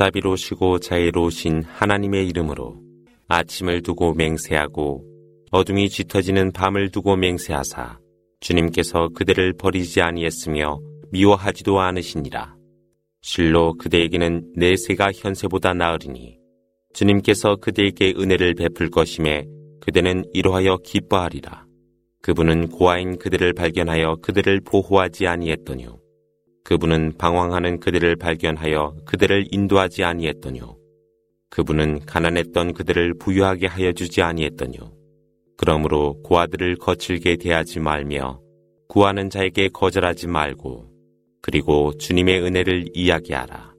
자비로우시고 자애로우신 하나님의 이름으로 아침을 두고 맹세하고 어둠이 짙어지는 밤을 두고 맹세하사 주님께서 그대를 버리지 아니했으며 미워하지도 않으시니라. 실로 그대에게는 내 새가 현세보다 나으리니 주님께서 그대에게 은혜를 베풀 것임에 그대는 이러하여 기뻐하리라. 그분은 고아인 그들을 발견하여 그들을 보호하지 아니했더뇨. 그분은 방황하는 그들을 발견하여 그들을 인도하지 아니했더뇨. 그분은 가난했던 그들을 부유하게 하여 주지 아니했더뇨. 그러므로 고아들을 거칠게 대하지 말며 구하는 자에게 거절하지 말고 그리고 주님의 은혜를 이야기하라.